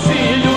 filho.